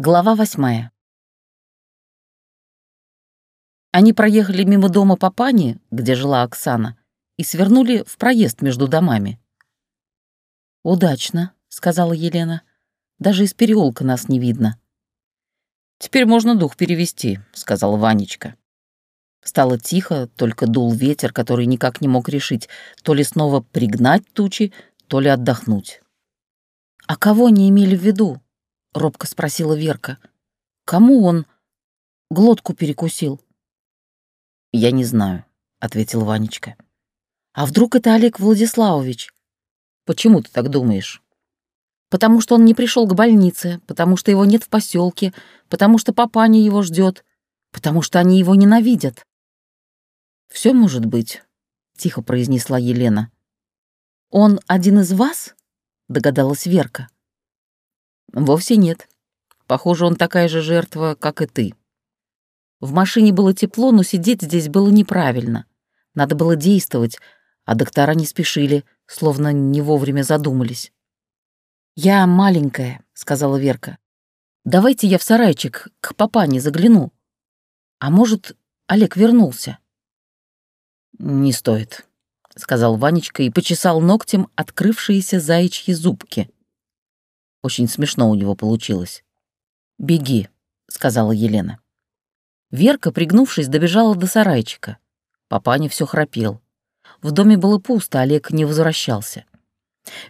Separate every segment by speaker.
Speaker 1: Глава восьмая. Они проехали мимо дома Папани, где жила Оксана, и свернули в проезд между домами. «Удачно», — сказала Елена. «Даже из переулка нас не видно». «Теперь можно дух перевести», — сказал Ванечка. Стало тихо, только дул ветер, который никак не мог решить, то ли снова пригнать тучи, то ли отдохнуть. «А кого они имели в виду?» — робко спросила Верка. «Кому он глотку перекусил?» «Я не знаю», — ответил Ванечка. «А вдруг это Олег Владиславович?» «Почему ты так думаешь?» «Потому что он не пришел к больнице, потому что его нет в поселке, потому что папаня его ждет, потому что они его ненавидят». Все может быть», — тихо произнесла Елена. «Он один из вас?» — догадалась Верка. Вовсе нет. Похоже, он такая же жертва, как и ты. В машине было тепло, но сидеть здесь было неправильно. Надо было действовать, а доктора не спешили, словно не вовремя задумались. «Я маленькая», — сказала Верка. «Давайте я в сарайчик к папане загляну. А может, Олег вернулся?» «Не стоит», — сказал Ванечка и почесал ногтем открывшиеся заячьи зубки. Очень смешно у него получилось. «Беги», — сказала Елена. Верка, пригнувшись, добежала до сарайчика. Папаня все храпел. В доме было пусто, Олег не возвращался.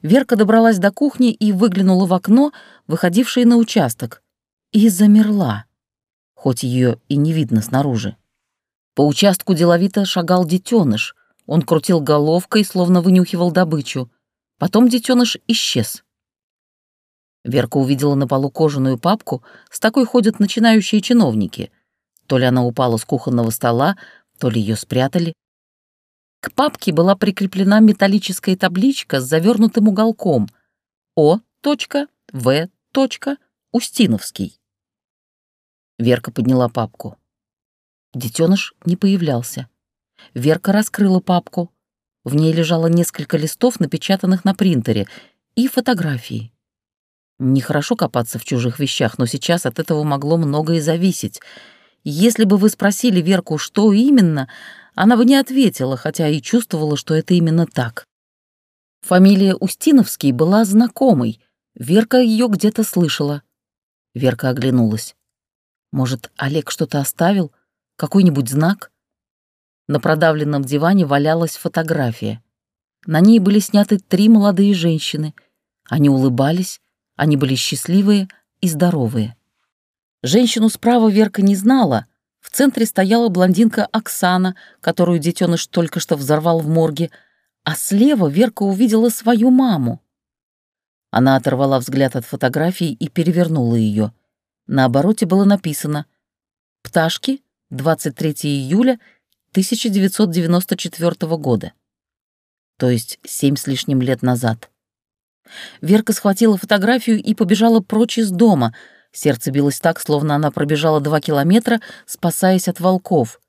Speaker 1: Верка добралась до кухни и выглянула в окно, выходившее на участок, и замерла, хоть ее и не видно снаружи. По участку деловито шагал детеныш. Он крутил головкой, словно вынюхивал добычу. Потом детеныш исчез. Верка увидела на полу кожаную папку, с такой ходят начинающие чиновники. То ли она упала с кухонного стола, то ли ее спрятали. К папке была прикреплена металлическая табличка с завернутым уголком О. В. Устиновский. Верка подняла папку. Детеныш не появлялся. Верка раскрыла папку. В ней лежало несколько листов, напечатанных на принтере, и фотографии. Нехорошо копаться в чужих вещах, но сейчас от этого могло многое зависеть. Если бы вы спросили Верку, что именно, она бы не ответила, хотя и чувствовала, что это именно так. Фамилия Устиновский была знакомой. Верка ее где-то слышала. Верка оглянулась. Может, Олег что-то оставил? Какой-нибудь знак? На продавленном диване валялась фотография. На ней были сняты три молодые женщины. Они улыбались, они были счастливые и здоровые. Женщину справа Верка не знала. В центре стояла блондинка Оксана, которую детеныш только что взорвал в морге, а слева Верка увидела свою маму. Она оторвала взгляд от фотографии и перевернула ее. На обороте было написано «Пташки, 23 июля 1994 года». То есть семь с лишним лет назад. Верка схватила фотографию и побежала прочь из дома. Сердце билось так, словно она пробежала два километра, спасаясь от волков.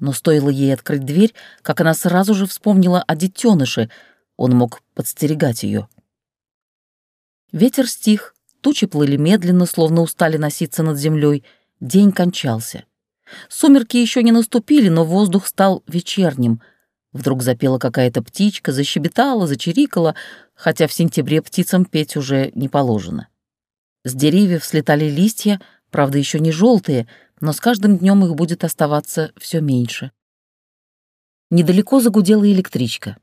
Speaker 1: Но стоило ей открыть дверь, как она сразу же вспомнила о детеныше. Он мог подстерегать ее. Ветер стих, тучи плыли медленно, словно устали носиться над землей. День кончался. Сумерки еще не наступили, но воздух стал вечерним — Вдруг запела какая-то птичка, защебетала, зачирикала, хотя в сентябре птицам петь уже не положено. С деревьев слетали листья, правда, еще не желтые, но с каждым днем их будет оставаться все меньше. Недалеко загудела электричка.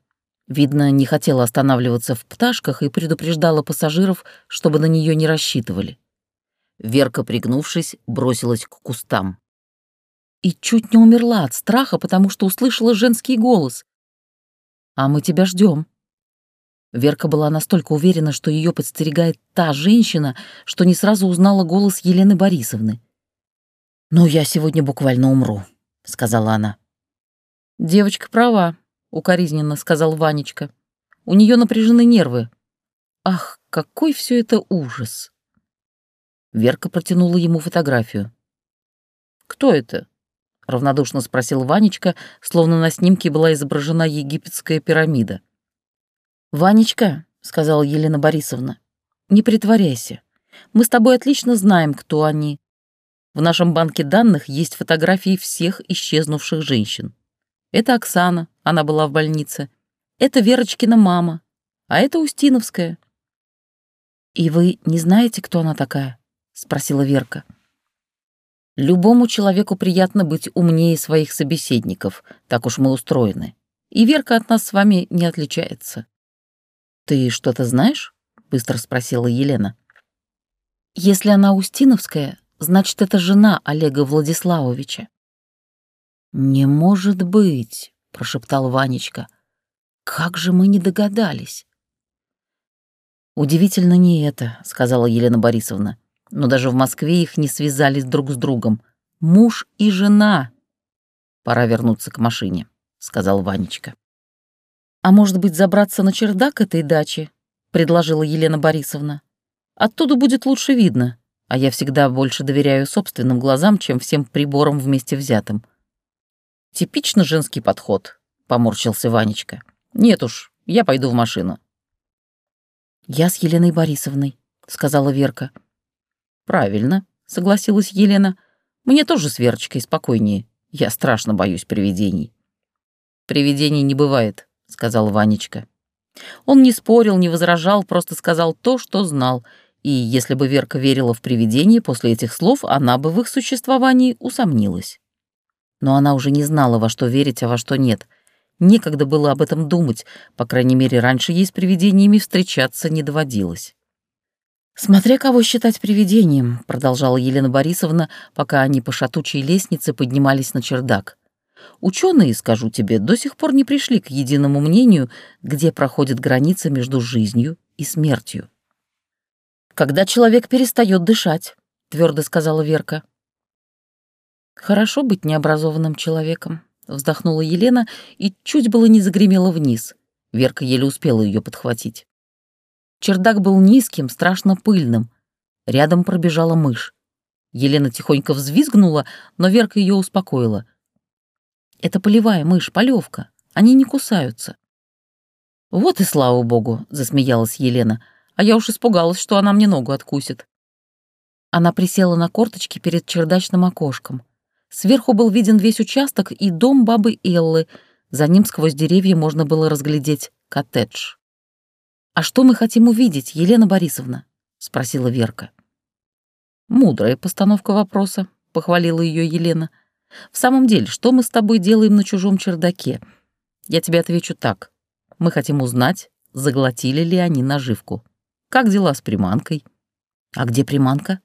Speaker 1: Видно, не хотела останавливаться в пташках и предупреждала пассажиров, чтобы на нее не рассчитывали. Верка, пригнувшись, бросилась к кустам и чуть не умерла от страха, потому что услышала женский голос. «А мы тебя ждем. Верка была настолько уверена, что ее подстерегает та женщина, что не сразу узнала голос Елены Борисовны. «Ну, я сегодня буквально умру», — сказала она. «Девочка права», — укоризненно сказал Ванечка. «У нее напряжены нервы. Ах, какой все это ужас!» Верка протянула ему фотографию. «Кто это?» равнодушно спросил Ванечка, словно на снимке была изображена египетская пирамида. «Ванечка», — сказала Елена Борисовна, — «не притворяйся. Мы с тобой отлично знаем, кто они. В нашем банке данных есть фотографии всех исчезнувших женщин. Это Оксана, она была в больнице. Это Верочкина мама, а это Устиновская. «И вы не знаете, кто она такая?» — спросила Верка. «Любому человеку приятно быть умнее своих собеседников, так уж мы устроены. И Верка от нас с вами не отличается». «Ты что-то знаешь?» — быстро спросила Елена. «Если она Устиновская, значит, это жена Олега Владиславовича». «Не может быть», — прошептал Ванечка. «Как же мы не догадались?» «Удивительно не это», — сказала Елена Борисовна. «Но даже в Москве их не связались друг с другом. Муж и жена». «Пора вернуться к машине», — сказал Ванечка. «А может быть, забраться на чердак этой дачи?» — предложила Елена Борисовна. «Оттуда будет лучше видно, а я всегда больше доверяю собственным глазам, чем всем приборам вместе взятым». «Типично женский подход», — поморщился Ванечка. «Нет уж, я пойду в машину». «Я с Еленой Борисовной», — сказала Верка. «Правильно», — согласилась Елена. «Мне тоже с Верочкой спокойнее. Я страшно боюсь привидений». «Привидений не бывает», — сказал Ванечка. Он не спорил, не возражал, просто сказал то, что знал, и если бы Верка верила в привидения после этих слов, она бы в их существовании усомнилась. Но она уже не знала, во что верить, а во что нет — Некогда было об этом думать, по крайней мере, раньше ей с привидениями встречаться не доводилось. «Смотря кого считать привидением», — продолжала Елена Борисовна, пока они по шатучей лестнице поднимались на чердак. «Ученые, скажу тебе, до сих пор не пришли к единому мнению, где проходит граница между жизнью и смертью». «Когда человек перестает дышать», — твердо сказала Верка. «Хорошо быть необразованным человеком», вздохнула Елена и чуть было не загремела вниз. Верка еле успела ее подхватить. Чердак был низким, страшно пыльным. Рядом пробежала мышь. Елена тихонько взвизгнула, но Верка ее успокоила. «Это полевая мышь, полевка. Они не кусаются». «Вот и слава богу», — засмеялась Елена, «а я уж испугалась, что она мне ногу откусит». Она присела на корточки перед чердачным окошком. Сверху был виден весь участок и дом бабы Эллы. За ним сквозь деревья можно было разглядеть коттедж. «А что мы хотим увидеть, Елена Борисовна?» — спросила Верка. «Мудрая постановка вопроса», — похвалила ее Елена. «В самом деле, что мы с тобой делаем на чужом чердаке? Я тебе отвечу так. Мы хотим узнать, заглотили ли они наживку. Как дела с приманкой?» «А где приманка?»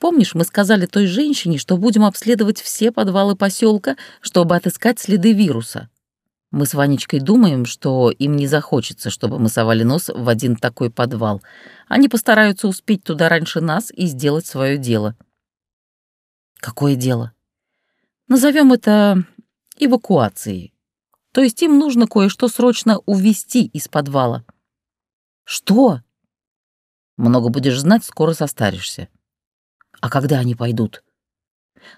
Speaker 1: Помнишь, мы сказали той женщине, что будем обследовать все подвалы поселка, чтобы отыскать следы вируса? Мы с Ванечкой думаем, что им не захочется, чтобы мы совали нос в один такой подвал. Они постараются успеть туда раньше нас и сделать свое дело. Какое дело? Назовем это эвакуацией. То есть им нужно кое-что срочно увести из подвала. Что? Много будешь знать, скоро состаришься. А когда они пойдут?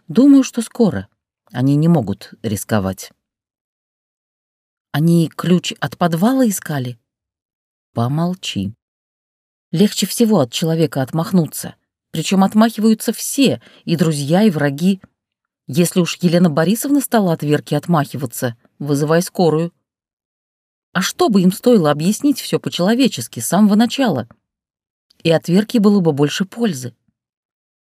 Speaker 1: Думаю, что скоро. Они не могут рисковать. Они ключ от подвала искали? Помолчи. Легче всего от человека отмахнуться. Причем отмахиваются все, и друзья, и враги. Если уж Елена Борисовна стала от Верки отмахиваться, вызывай скорую. А что бы им стоило объяснить все по-человечески с самого начала? И от Верки было бы больше пользы.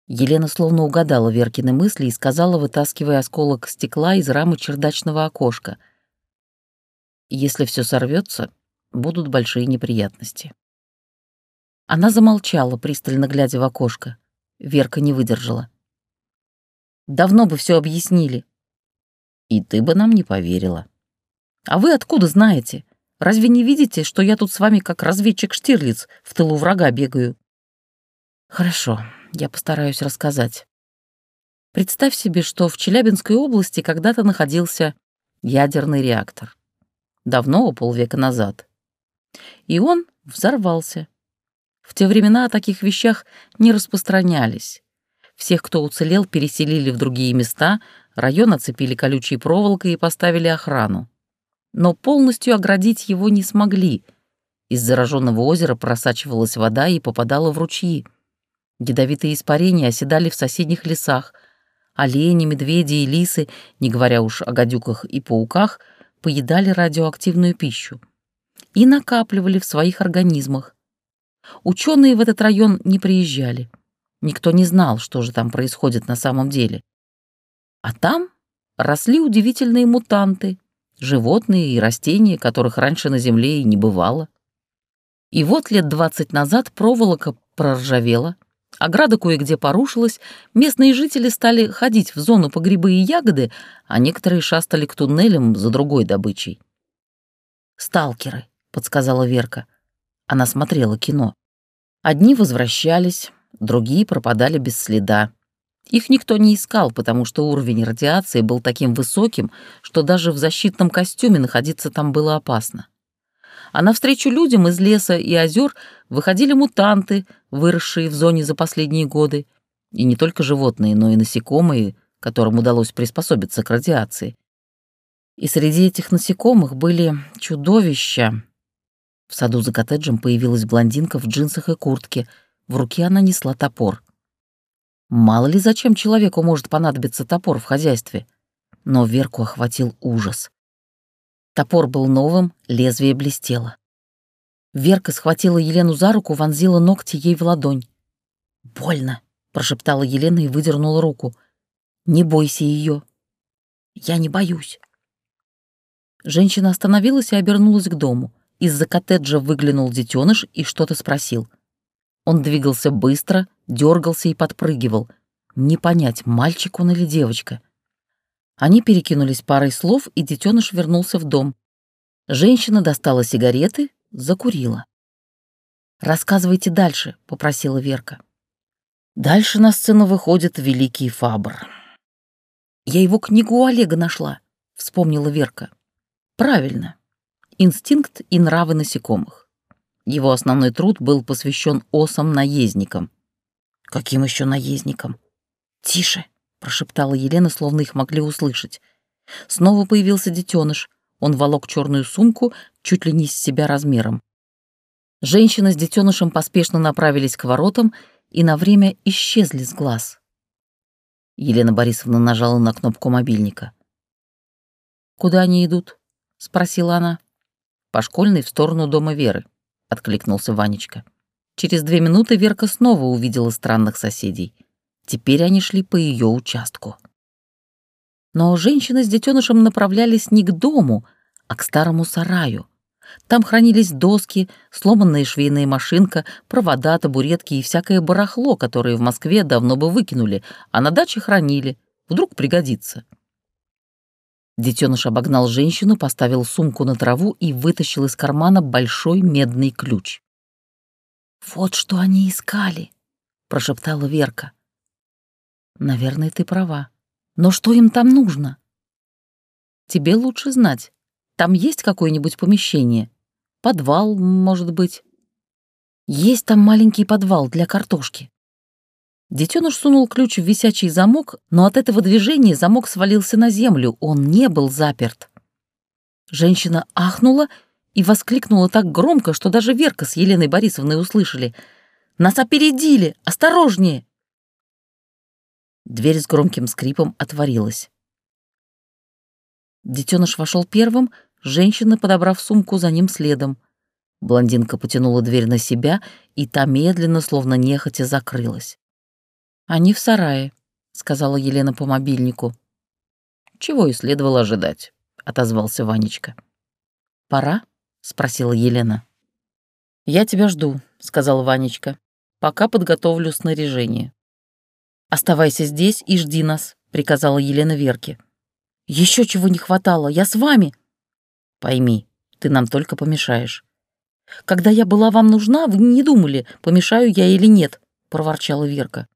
Speaker 1: Елена словно угадала Веркины мысли и сказала, вытаскивая осколок стекла из рамы чердачного окошка. «Если все сорвется, будут большие неприятности». Она замолчала, пристально глядя в окошко. Верка не выдержала. «Давно бы все объяснили». «И ты бы нам не поверила». «А вы откуда знаете? Разве не видите, что я тут с вами как разведчик Штирлиц в тылу врага бегаю?» «Хорошо», я постараюсь рассказать. Представь себе, что в Челябинской области когда-то находился ядерный реактор. Давно, полвека назад. И он взорвался. В те времена о таких вещах не распространялись. Всех, кто уцелел, переселили в другие места, район оцепили колючей проволокой и поставили охрану. Но полностью оградить его не смогли. Из зараженного озера просачивалась вода и попадала в ручьи. Ядовитые испарения оседали в соседних лесах. Олени, медведи и лисы, не говоря уж о гадюках и пауках, поедали радиоактивную пищу и накапливали в своих организмах. Ученые в этот район не приезжали. Никто не знал, что же там происходит на самом деле. А там росли удивительные мутанты, животные и растения, которых раньше на Земле и не бывало. И вот лет двадцать назад проволока проржавела, ограда кое-где порушилась, местные жители стали ходить в зону по грибы и ягоды, а некоторые шастали к туннелям за другой добычей. «Сталкеры», — подсказала Верка. Она смотрела кино. Одни возвращались, другие пропадали без следа. Их никто не искал, потому что уровень радиации был таким высоким, что даже в защитном костюме находиться там было опасно. А навстречу людям из леса и озер выходили мутанты, выросшие в зоне за последние годы. И не только животные, но и насекомые, которым удалось приспособиться к радиации. И среди этих насекомых были чудовища. В саду за коттеджем появилась блондинка в джинсах и куртке. В руке она несла топор. Мало ли зачем человеку может понадобиться топор в хозяйстве. Но Верку охватил ужас. Топор был новым, лезвие блестело. Верка схватила Елену за руку, вонзила ногти ей в ладонь. «Больно», — прошептала Елена и выдернула руку. «Не бойся ее». «Я не боюсь». Женщина остановилась и обернулась к дому. Из-за коттеджа выглянул детеныш и что-то спросил. Он двигался быстро, дергался и подпрыгивал. Не понять, мальчик он или девочка. Они перекинулись парой слов, и детеныш вернулся в дом. Женщина достала сигареты, закурила. «Рассказывайте дальше», — попросила Верка. Дальше на сцену выходит великий Фабр. «Я его книгу у Олега нашла», — вспомнила Верка. «Правильно. Инстинкт и нравы насекомых. Его основной труд был посвящен осам-наездникам. «Каким еще наездникам?» «Тише!» — прошептала Елена, словно их могли услышать. Снова появился детеныш. Он волок черную сумку, чуть ли не с себя размером. Женщина с детенышем поспешно направились к воротам и на время исчезли с глаз. Елена Борисовна нажала на кнопку мобильника. «Куда они идут?» — спросила она. «По школьной в сторону дома Веры». — откликнулся Ванечка. Через две минуты Верка снова увидела странных соседей. Теперь они шли по ее участку. Но женщины с детенышем направлялись не к дому, а к старому сараю. Там хранились доски, сломанная швейная машинка, провода, табуретки и всякое барахло, которое в Москве давно бы выкинули, а на даче хранили. Вдруг пригодится. Детеныш обогнал женщину, поставил сумку на траву и вытащил из кармана большой медный ключ. «Вот что они искали», — прошептала Верка. «Наверное, ты права. Но что им там нужно?» «Тебе лучше знать. Там есть какое-нибудь помещение? Подвал, может быть?» «Есть там маленький подвал для картошки». Детеныш сунул ключ в висячий замок, но от этого движения замок свалился на землю, он не был заперт. Женщина ахнула и воскликнула так громко, что даже Верка с Еленой Борисовной услышали. «Нас опередили! Осторожнее!» Дверь с громким скрипом отворилась. Детеныш вошел первым, женщина, подобрав сумку, за ним следом. Блондинка потянула дверь на себя, и та медленно, словно нехотя, закрылась. «Они в сарае», — сказала Елена по мобильнику. «Чего и следовало ожидать», — отозвался Ванечка. «Пора?» — спросила Елена. «Я тебя жду», — сказал Ванечка. «Пока подготовлю снаряжение». «Оставайся здесь и жди нас», — приказала Елена Верке. Еще чего не хватало, я с вами». «Пойми, ты нам только помешаешь». «Когда я была вам нужна, вы не думали, помешаю я или нет», — проворчала Верка.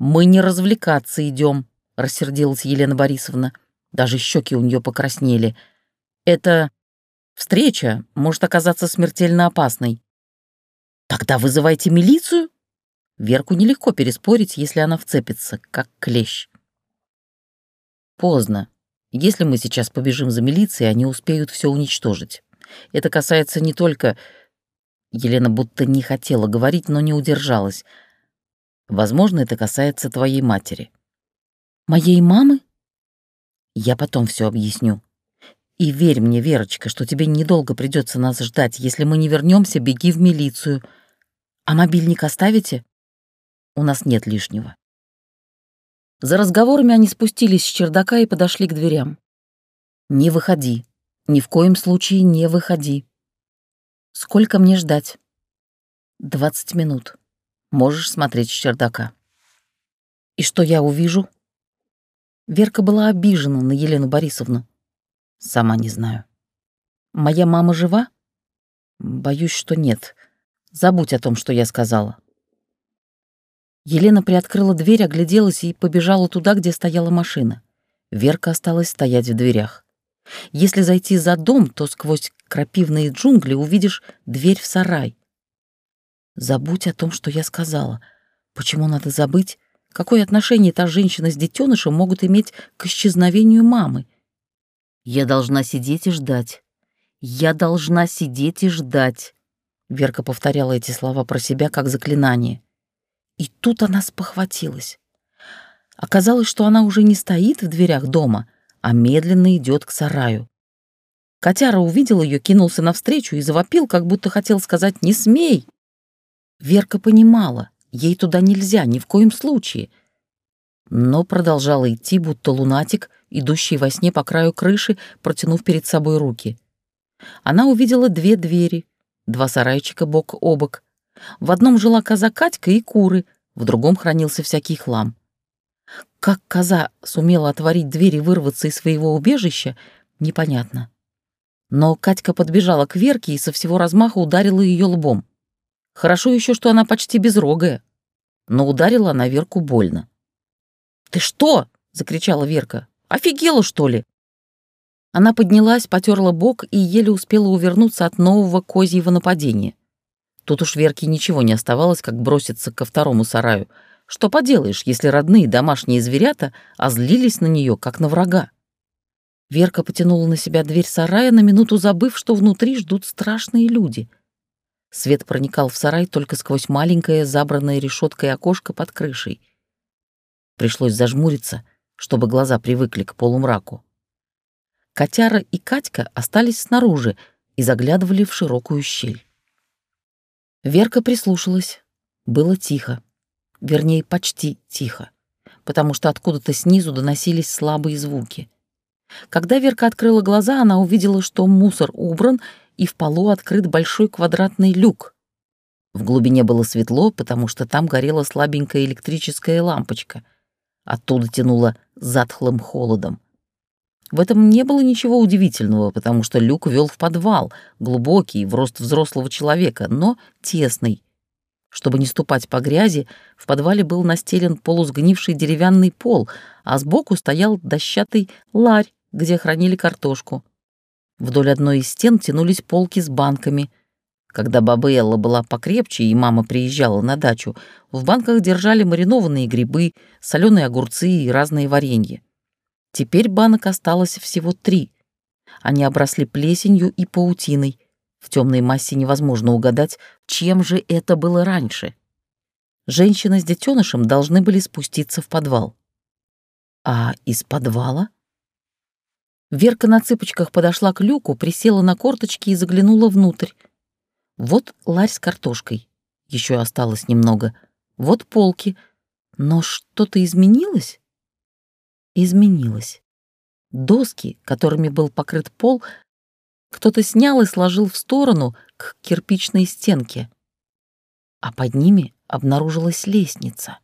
Speaker 1: «Мы не развлекаться идем», — рассердилась Елена Борисовна. Даже щеки у нее покраснели. «Это встреча может оказаться смертельно опасной». «Тогда вызывайте милицию?» Верку нелегко переспорить, если она вцепится, как клещ. Поздно. Если мы сейчас побежим за милицией, они успеют все уничтожить. Это касается не только... Елена будто не хотела говорить, но не удержалась. Возможно, это касается твоей матери.
Speaker 2: Моей мамы?
Speaker 1: Я потом все объясню. И верь мне, Верочка, что тебе недолго придется нас ждать. Если мы не вернемся, беги в милицию.
Speaker 2: А мобильник оставите?
Speaker 1: У нас нет лишнего.
Speaker 2: За разговорами они спустились с чердака и подошли к дверям.
Speaker 1: Не выходи. Ни в коем случае не выходи.
Speaker 2: Сколько мне ждать?
Speaker 1: Двадцать минут. Можешь смотреть с чердака.
Speaker 2: И что я увижу? Верка была обижена на Елену Борисовну.
Speaker 1: Сама не знаю.
Speaker 2: Моя мама жива?
Speaker 1: Боюсь, что нет. Забудь о том, что я сказала.
Speaker 2: Елена приоткрыла дверь, огляделась и побежала туда, где стояла машина.
Speaker 1: Верка осталась стоять в дверях.
Speaker 2: Если зайти за дом, то сквозь крапивные джунгли увидишь дверь в сарай. Забудь о том, что я сказала. Почему надо забыть? Какое отношение та женщина с детенышем могут иметь к исчезновению мамы?
Speaker 1: Я должна сидеть и ждать. Я должна сидеть и ждать.
Speaker 2: Верка повторяла эти слова про себя как заклинание. И тут она спохватилась. Оказалось, что она уже не стоит в дверях дома, а медленно идет к сараю. Котяра увидел ее, кинулся навстречу и завопил, как будто хотел сказать «не смей». Верка понимала, ей туда нельзя, ни в коем случае. Но продолжала идти, будто лунатик, идущий во сне по краю крыши, протянув перед собой руки. Она увидела две двери, два сарайчика бок о бок, в одном жила коза Катька и куры, в другом хранился всякий хлам. Как коза сумела отворить дверь и вырваться из своего убежища, непонятно. Но Катька подбежала к Верке и со всего размаха ударила ее лбом. Хорошо еще, что она почти безрогая, но ударила она Верку больно. «Ты что?» — закричала Верка. «Офигела, что ли?» Она поднялась, потерла бок и еле успела увернуться от нового козьего нападения. Тут уж Верке ничего не оставалось, как броситься ко второму сараю. Что поделаешь, если родные домашние зверята озлились на нее, как на врага? Верка потянула на себя дверь сарая, на минуту забыв, что внутри ждут страшные люди. Свет проникал в сарай только сквозь маленькое, забранное решеткой окошко под крышей. Пришлось зажмуриться, чтобы глаза привыкли к полумраку. Котяра и Катька остались снаружи и заглядывали в широкую щель. Верка прислушалась. Было тихо. Вернее, почти тихо, потому что откуда-то снизу доносились слабые звуки. Когда Верка открыла глаза, она увидела, что мусор убран, и в полу открыт большой квадратный люк. В глубине было светло, потому что там горела слабенькая электрическая лампочка. Оттуда тянуло затхлым холодом. В этом не было ничего удивительного, потому что люк вел в подвал, глубокий, в рост взрослого человека, но тесный. Чтобы не ступать по грязи, в подвале был настелен полусгнивший деревянный пол, а сбоку стоял дощатый ларь, где хранили картошку. Вдоль одной из стен тянулись полки с банками. Когда баба Элла была покрепче и мама приезжала на дачу, в банках держали маринованные грибы, соленые огурцы и разные варенья. Теперь банок осталось всего три. Они обросли плесенью и паутиной. В темной массе невозможно угадать, чем же это было раньше. Женщина с детенышем должны были спуститься в подвал. А из подвала? Верка на цыпочках подошла к люку, присела на корточки и заглянула внутрь. Вот ларь с картошкой. Еще осталось немного. Вот полки. Но что-то изменилось? изменилось. Доски, которыми был покрыт пол, кто-то снял и сложил в сторону к кирпичной стенке. А под ними обнаружилась лестница.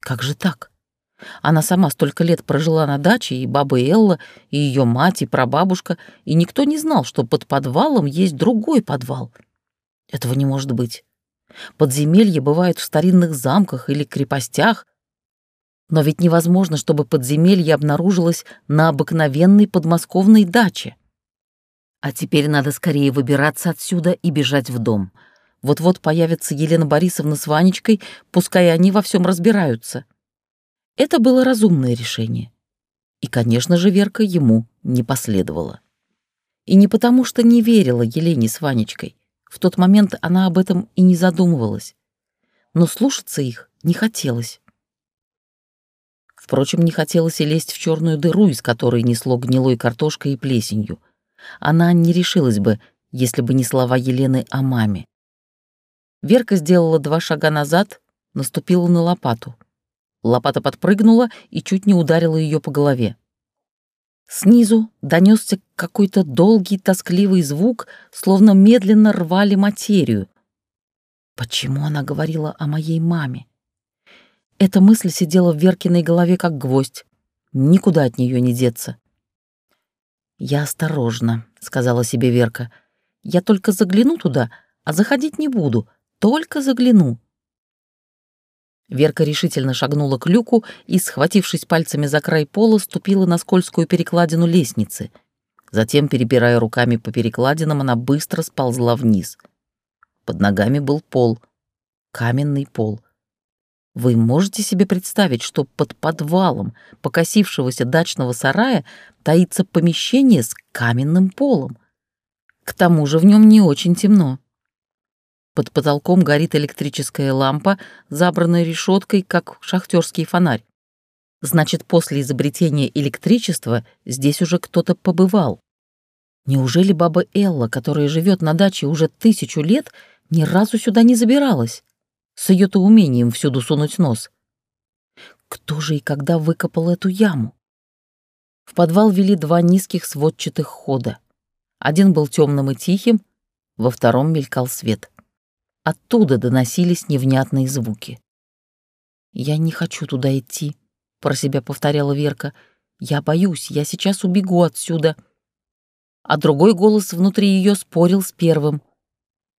Speaker 2: Как же так? Она сама столько лет прожила на даче, и баба Элла, и ее мать, и прабабушка, и никто не знал, что под подвалом есть другой подвал. Этого не может быть. Подземелья бывают в старинных замках или крепостях, но ведь невозможно, чтобы подземелье обнаружилось на обыкновенной подмосковной даче. А теперь надо скорее выбираться отсюда и бежать в дом. Вот-вот появится Елена Борисовна с Ванечкой, пускай они во всем разбираются. Это было разумное решение. И, конечно же, Верка ему не последовала. И не потому, что не верила Елене с Ванечкой. В тот момент она об этом и не задумывалась. но слушаться их не хотелось. Впрочем, не хотелось и лезть в черную дыру, из которой несло гнилой картошкой и плесенью. Она не решилась бы, если бы не слова Елены о маме. Верка сделала два шага назад, наступила на лопату. Лопата подпрыгнула и чуть не ударила ее по голове. Снизу донесся какой-то долгий тоскливый звук, словно медленно рвали материю. Почему она говорила о моей маме? Эта мысль сидела в Веркиной голове как гвоздь. Никуда от нее не деться. «Я осторожно», — сказала себе Верка. «Я только загляну туда, а заходить не буду. Только загляну». Верка решительно шагнула к люку и, схватившись пальцами за край пола, ступила на скользкую перекладину лестницы. Затем, перебирая руками по перекладинам, она быстро сползла вниз. Под ногами был пол. Каменный пол. Вы можете себе представить, что под подвалом покосившегося дачного сарая таится помещение с каменным полом? К тому же в нем не очень темно. Под потолком горит электрическая лампа, забранная решеткой, как шахтерский фонарь. Значит, после изобретения электричества здесь уже кто-то побывал. Неужели баба Элла, которая живет на даче уже тысячу лет, ни разу сюда не забиралась? С ее-то умением всюду сунуть нос. Кто же и когда выкопал эту яму? В подвал вели два низких сводчатых хода. Один был темным и тихим, во втором мелькал свет. Оттуда доносились невнятные звуки. «Я не хочу туда идти», — про себя повторяла Верка. «Я боюсь, я сейчас убегу отсюда». А другой голос внутри ее спорил с первым.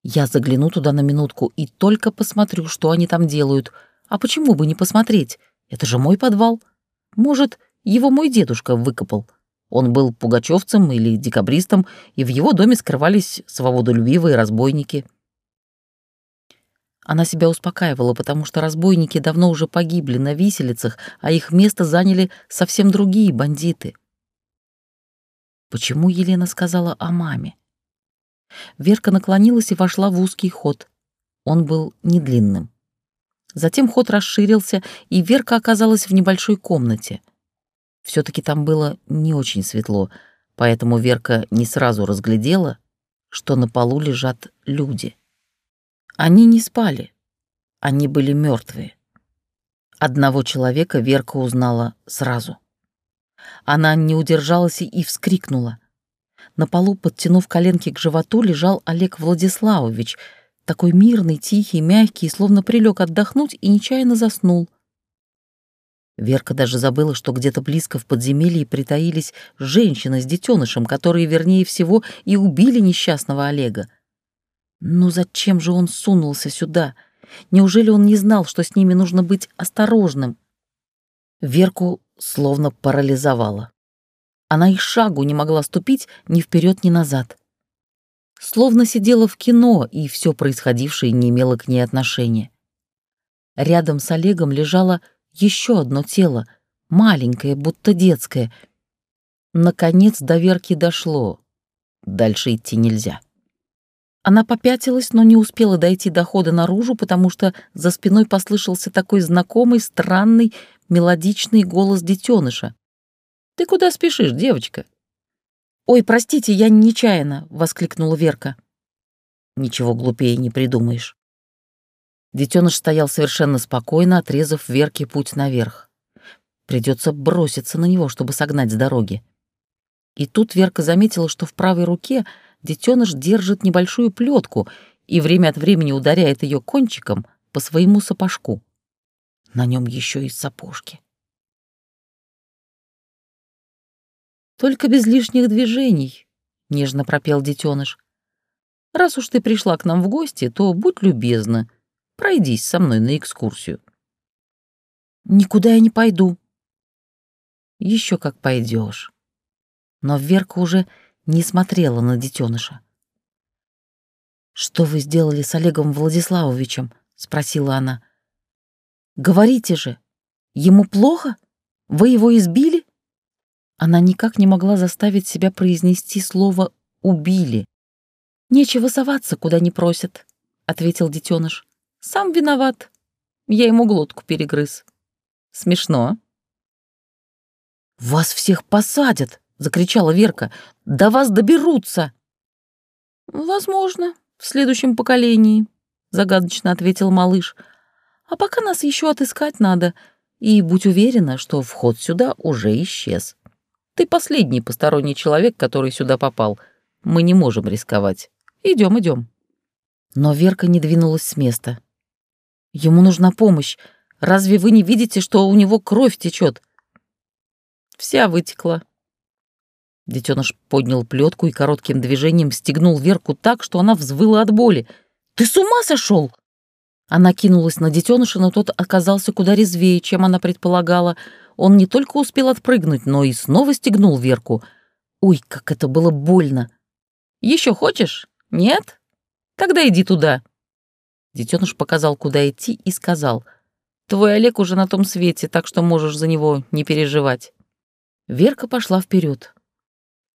Speaker 2: «Я загляну туда на минутку и только посмотрю, что они там делают. А почему бы не посмотреть? Это же мой подвал. Может, его мой дедушка выкопал». Он был пугачевцем или декабристом, и в его доме скрывались свободолюбивые разбойники. Она себя успокаивала, потому что разбойники давно уже погибли на виселицах, а их место заняли совсем другие бандиты. Почему Елена сказала о маме? Верка наклонилась и вошла в узкий ход. Он был недлинным. Затем ход расширился, и Верка оказалась в небольшой комнате. все таки там было не очень светло, поэтому Верка не сразу разглядела, что на полу лежат люди. Они не спали. Они были мертвые. Одного человека Верка узнала сразу. Она не удержалась и вскрикнула. На полу, подтянув коленки к животу, лежал Олег Владиславович, такой мирный, тихий, мягкий, словно прилег отдохнуть и нечаянно заснул. Верка даже забыла, что где-то близко в подземелье притаились женщины с детенышем, которые, вернее всего, и убили несчастного Олега. Ну зачем же он сунулся сюда? Неужели он не знал, что с ними нужно быть осторожным? Верку словно парализовало. Она и шагу не могла ступить ни вперед, ни назад. Словно сидела в кино, и все происходившее не имело к ней отношения. Рядом с Олегом лежало еще одно тело, маленькое, будто детское. Наконец до Верки дошло. Дальше идти нельзя. Она попятилась, но не успела дойти до хода наружу, потому что за спиной послышался такой знакомый, странный, мелодичный голос детеныша. «Ты куда спешишь, девочка?» «Ой, простите, я нечаянно!» — воскликнула Верка. «Ничего глупее не придумаешь». Детеныш стоял совершенно спокойно, отрезав Верке путь наверх. Придется броситься на него, чтобы согнать с дороги. И тут Верка заметила, что в правой руке детеныш держит небольшую плетку и время от времени ударяет ее кончиком по своему сапожку. На нем еще и сапожки. «Только без лишних движений», — нежно пропел детеныш. «Раз уж ты пришла к нам в гости, то будь любезна, пройдись со мной на экскурсию». «Никуда я не пойду». Еще как пойдешь. Но Верка уже не смотрела на детеныша. «Что вы сделали с Олегом Владиславовичем?» — спросила она. «Говорите же, ему плохо? Вы его избили?» Она никак не могла заставить себя произнести слово «убили». «Нечего соваться, куда не просят», — ответил детеныш. «Сам виноват.
Speaker 1: Я ему глотку перегрыз. Смешно.
Speaker 2: «Вас всех посадят!» — закричала Верка. «До вас доберутся!»
Speaker 1: «Возможно, в следующем поколении», — загадочно ответил малыш. «А пока нас еще отыскать надо, и будь уверена, что вход сюда уже исчез. Ты последний посторонний человек, который сюда попал. Мы не можем рисковать. Идем, идем».
Speaker 2: Но Верка не двинулась с места. «Ему нужна помощь. Разве вы не видите, что у него кровь течет?
Speaker 1: Вся вытекла.
Speaker 2: Детеныш поднял плетку и коротким движением стегнул Верку так, что она взвыла от боли. «Ты с ума сошел?» Она кинулась на детеныша, но тот оказался куда резвее, чем она предполагала. Он не только успел отпрыгнуть, но и снова стегнул Верку. Ой, как это было больно!
Speaker 1: Еще хочешь? Нет? Тогда иди туда.
Speaker 2: Детеныш показал, куда идти, и сказал.
Speaker 1: Твой Олег уже на том свете, так что можешь за него не переживать.
Speaker 2: Верка пошла вперед.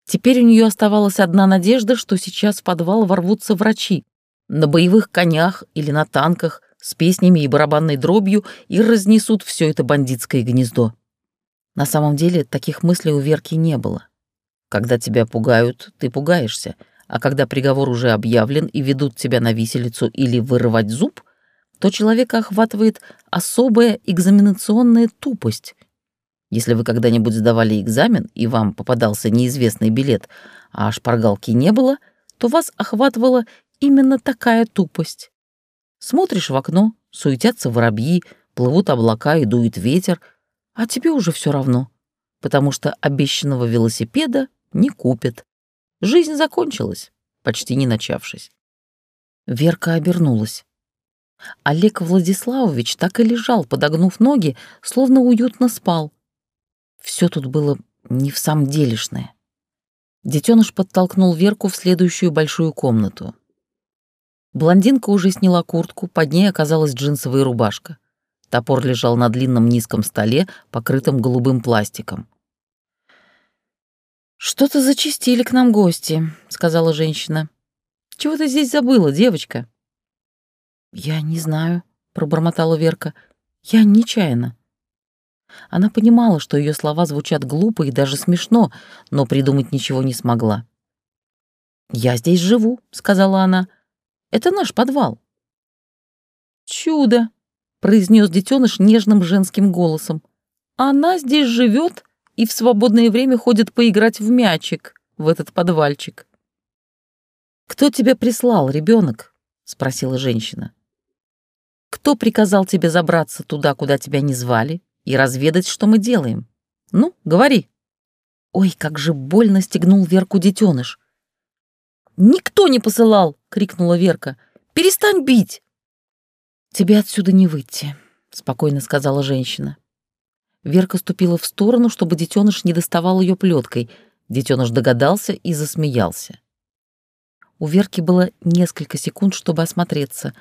Speaker 2: Теперь у нее оставалась одна надежда, что сейчас в подвал ворвутся врачи на боевых конях или на танках с песнями и барабанной дробью и разнесут все это бандитское гнездо. На самом деле таких мыслей у Верки не было. Когда тебя пугают, ты пугаешься, а когда приговор уже объявлен и ведут тебя на виселицу или вырывать зуб, то человека охватывает особая экзаменационная тупость — если вы когда-нибудь сдавали экзамен, и вам попадался неизвестный билет, а шпаргалки не было, то вас охватывала именно такая тупость. Смотришь в окно, суетятся воробьи, плывут облака и дует ветер, а тебе уже все равно, потому что обещанного велосипеда не купят. Жизнь закончилась, почти не начавшись. Верка обернулась. Олег Владиславович так и лежал, подогнув ноги, словно уютно спал. Все тут было не в самом делешное. Детеныш подтолкнул Верку в следующую большую комнату. Блондинка уже сняла куртку, под ней оказалась джинсовая рубашка. Топор лежал на длинном низком столе, покрытом голубым пластиком. «Что-то зачистили к нам гости», — сказала женщина. «Чего ты здесь забыла, девочка?» «Я не знаю», — пробормотала Верка. «Я нечаянно». Она понимала, что ее слова звучат глупо и даже смешно, но придумать ничего не смогла. «Я здесь живу», — сказала она. «Это наш подвал».
Speaker 1: «Чудо!» — произнес детеныш нежным женским голосом. «Она здесь живет и в свободное время ходит поиграть в мячик в этот подвальчик».
Speaker 2: «Кто тебя прислал, ребенок? спросила женщина. «Кто приказал тебе забраться туда, куда тебя не звали?» И разведать, что мы делаем. Ну, говори». Ой, как же больно стегнул Верку детеныш. «Никто не посылал!» — крикнула Верка. «Перестань бить!» «Тебе отсюда не выйти», — спокойно сказала женщина. Верка ступила в сторону, чтобы детеныш не доставал ее плеткой. Детеныш догадался и засмеялся. У Верки было несколько секунд, чтобы осмотреться.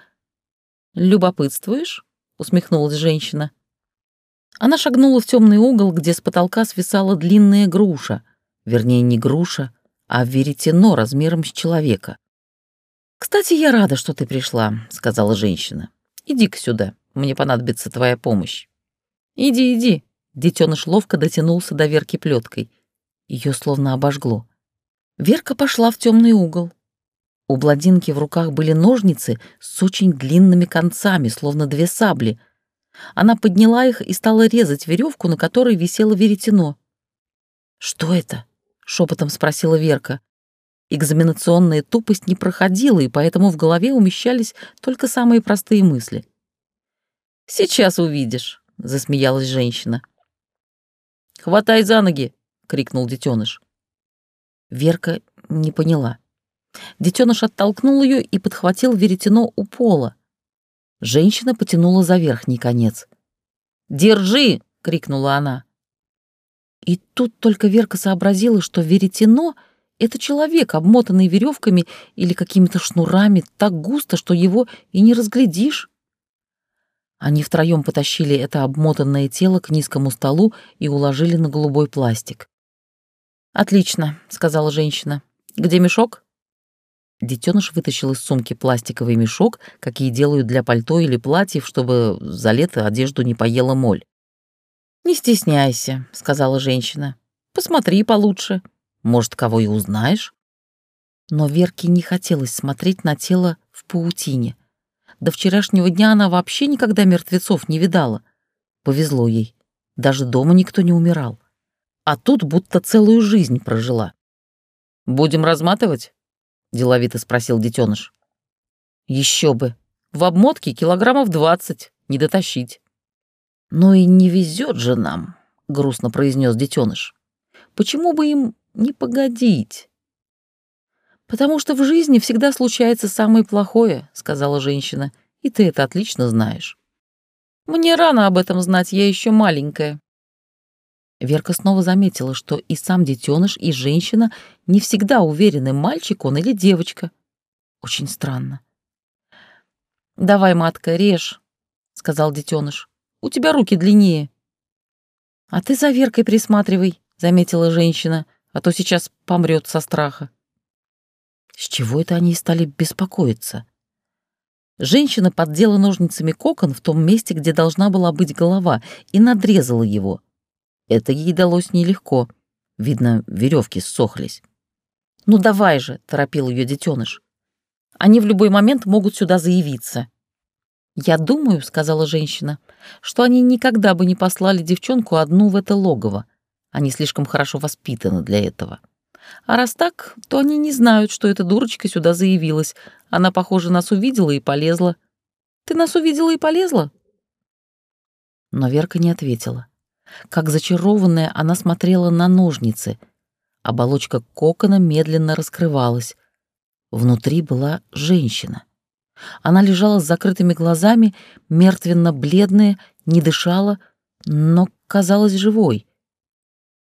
Speaker 1: «Любопытствуешь?» — усмехнулась женщина.
Speaker 2: Она шагнула в темный угол, где с потолка свисала длинная груша. Вернее, не груша, а веретено размером с человека. «Кстати, я рада, что ты пришла», — сказала женщина. «Иди-ка сюда, мне понадобится твоя помощь».
Speaker 1: «Иди, иди», —
Speaker 2: детеныш ловко дотянулся до Верки плеткой. Ее словно обожгло. Верка пошла в темный угол. У бладинки в руках были ножницы с очень длинными концами, словно две сабли, она подняла их и стала резать веревку, на которой висело веретено. «Что это?» — шепотом спросила Верка. Экзаменационная тупость не проходила, и поэтому в голове умещались только самые простые мысли.
Speaker 1: «Сейчас увидишь», — засмеялась женщина.
Speaker 2: «Хватай за ноги!» — крикнул детеныш. Верка не поняла. Детеныш оттолкнул ее и подхватил веретено у пола. Женщина потянула за верхний конец.
Speaker 1: «Держи!» — крикнула она.
Speaker 2: И тут только Верка сообразила, что веретено — это человек, обмотанный веревками или какими-то шнурами так густо, что его и не разглядишь. Они втроем потащили это обмотанное тело к низкому столу и уложили на голубой пластик. «Отлично», — сказала женщина. «Где мешок?» Детеныш вытащил из сумки пластиковый мешок, какие делают для пальто или платьев, чтобы за лето одежду не поела моль. «Не стесняйся», — сказала женщина. «Посмотри получше. Может, кого и узнаешь?» Но Верке не хотелось смотреть на тело в паутине. До вчерашнего дня она вообще никогда мертвецов не видала. Повезло ей. Даже дома никто не умирал. А тут будто целую жизнь прожила. «Будем разматывать?» — деловито спросил детеныш. Еще бы. В обмотке килограммов двадцать, не дотащить. «Ну и не везет же нам», — грустно произнес детеныш. «Почему бы им не погодить?» «Потому что в жизни всегда случается самое плохое», — сказала женщина, — «и ты это отлично знаешь». «Мне рано об этом знать, я еще маленькая». Верка снова заметила, что и сам детеныш, и женщина не всегда уверены, мальчик он или девочка. Очень странно. «Давай, матка, режь», — сказал детеныш. «У тебя руки длиннее». «А ты за Веркой присматривай», — заметила женщина, «а то сейчас помрет со страха». С чего это они стали беспокоиться? Женщина поддела ножницами кокон в том месте, где должна была быть голова, и надрезала его — это ей далось нелегко. Видно, веревки ссохлись. «Ну давай же», — торопил ее детеныш. «Они в любой момент могут сюда заявиться». «Я думаю», — сказала женщина, «что они никогда бы не послали девчонку одну в это логово. Они слишком хорошо воспитаны для этого. А раз так, то они не знают, что эта дурочка сюда заявилась. Она, похоже, нас увидела и полезла. Ты нас увидела и полезла?» Но Верка не ответила. Как зачарованная, она смотрела на ножницы. Оболочка кокона медленно раскрывалась. Внутри была женщина. Она лежала с закрытыми глазами, мертвенно-бледная, не дышала, но казалась живой.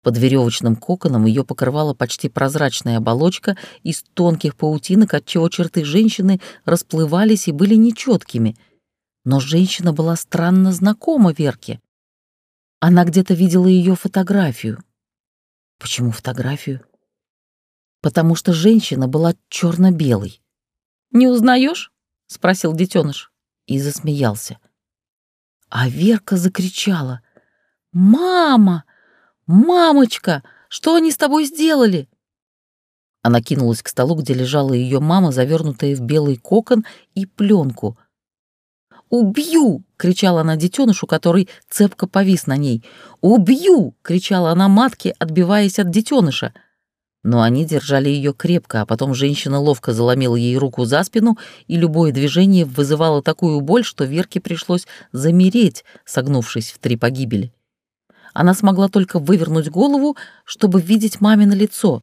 Speaker 2: Под веревочным коконом ее покрывала почти прозрачная оболочка из тонких паутинок, отчего черты женщины расплывались и были нечеткими. Но женщина была странно знакома Верке. Она где-то видела ее фотографию. Почему фотографию? Потому что женщина была черно-белой. «Не узнаешь? спросил детеныш и засмеялся. А Верка закричала. «Мама! Мамочка! Что они с тобой сделали?» Она кинулась к столу, где лежала ее мама, завернутая в белый кокон и пленку — «Убью!» — кричала она детенышу, который цепко повис на ней. «Убью!» — кричала она матке, отбиваясь от детеныша. Но они держали ее крепко, а потом женщина ловко заломила ей руку за спину, и любое движение вызывало такую боль, что Верке пришлось замереть, согнувшись в три погибели. Она смогла только вывернуть голову, чтобы видеть мамино лицо.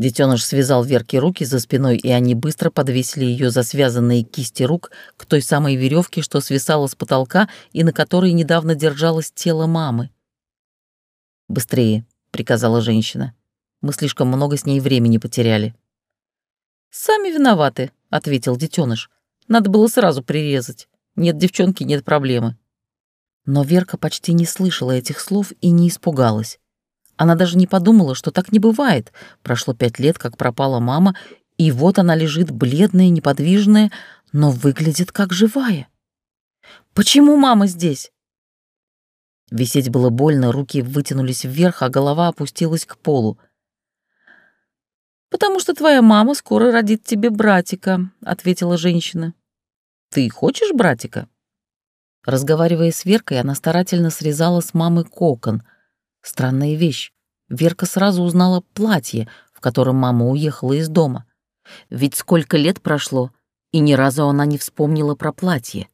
Speaker 2: Детеныш связал Верке руки за спиной, и они быстро подвесили ее за связанные кисти рук к той самой веревке, что свисала с потолка и на которой недавно держалось тело мамы. «Быстрее», — приказала женщина. «Мы слишком много с ней времени потеряли». «Сами виноваты», — ответил детеныш. «Надо было сразу прирезать. Нет девчонки, нет проблемы». Но Верка почти не слышала этих слов и не испугалась. Она даже не подумала, что так не бывает. Прошло пять лет, как пропала мама, и вот она лежит бледная, неподвижная, но выглядит как живая. «Почему мама здесь?» Висеть было больно, руки вытянулись вверх, а голова опустилась к полу. «Потому что твоя мама скоро родит тебе братика», — ответила женщина. «Ты хочешь братика?» Разговаривая с Веркой, она старательно срезала с мамы кокон — Странная вещь. Верка сразу узнала платье, в котором мама уехала из дома. Ведь сколько лет прошло, и ни разу она не вспомнила про платье.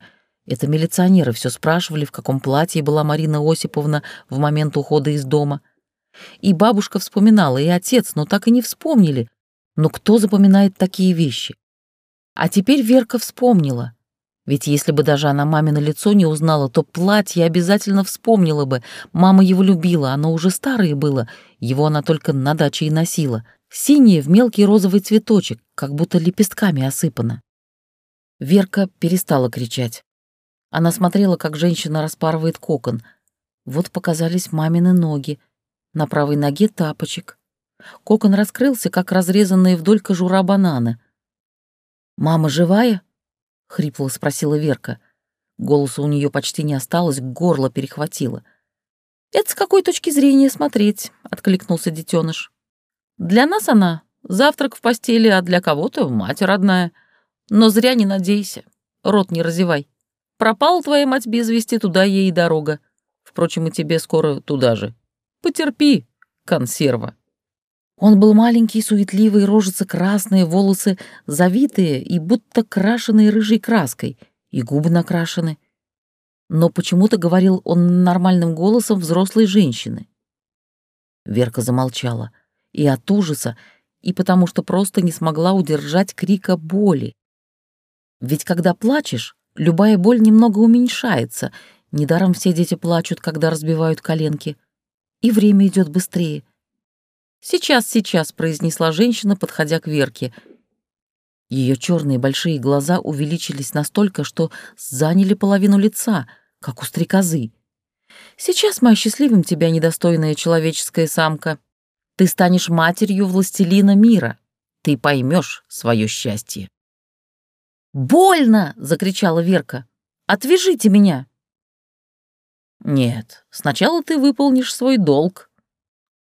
Speaker 2: Это милиционеры все спрашивали, в каком платье была Марина Осиповна в момент ухода из дома. И бабушка вспоминала, и отец, но так и не вспомнили. Но кто запоминает такие вещи? А теперь Верка вспомнила. Ведь если бы даже она мамино лицо не узнала, то платье обязательно вспомнила бы. Мама его любила, оно уже старое было, его она только на даче и носила. Синее в мелкий розовый цветочек, как будто лепестками осыпано. Верка перестала кричать. Она смотрела, как женщина распарывает кокон. Вот показались мамины ноги. На правой ноге тапочек. Кокон раскрылся, как разрезанные вдоль кожура бананы. «Мама живая?» — хрипло спросила Верка. Голоса у нее почти не осталось, горло перехватило. «Это с какой точки зрения смотреть?» — откликнулся детеныш. «Для нас она завтрак в постели, а для кого-то мать родная. Но зря не надейся, рот не разевай. Пропала твоя мать без вести, туда ей и дорога. Впрочем, и тебе скоро туда же. Потерпи, консерва». Он был маленький, суетливый, рожицы красные, волосы завитые и будто крашеные рыжей краской, и губы накрашены. Но почему-то говорил он нормальным голосом взрослой женщины. Верка замолчала, и от ужаса, и потому что просто не смогла удержать крика боли. Ведь когда плачешь, любая боль немного уменьшается, недаром все дети плачут, когда разбивают коленки, и время идет быстрее — «Сейчас, сейчас», — произнесла женщина, подходя к Верке. Ее черные большие глаза увеличились настолько, что заняли половину лица, как у стрекозы. «Сейчас мы осчастливим тебя, недостойная человеческая самка. Ты станешь матерью властелина мира. Ты поймешь свое счастье». «Больно!» — закричала Верка. «Отвяжите меня!» «Нет, сначала ты выполнишь свой долг»,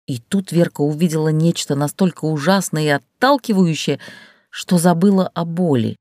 Speaker 2: и тут Верка увидела нечто настолько ужасное и отталкивающее, что забыла о боли.